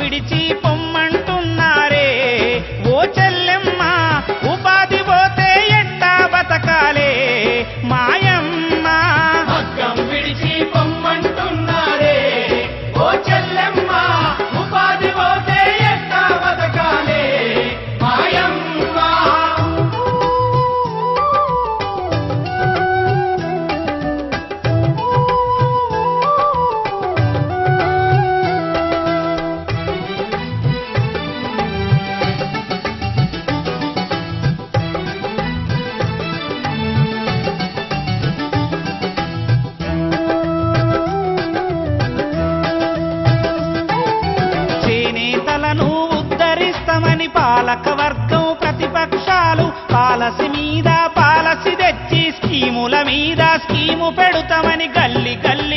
విడిచి పొమ్మంటున్నారే. ఓచల పరిపాలక వర్గం ప్రతిపక్షాలు పాలసీ మీద పాలసీ తెచ్చి స్కీముల మీద స్కీము పెడతామని గల్లి గల్లి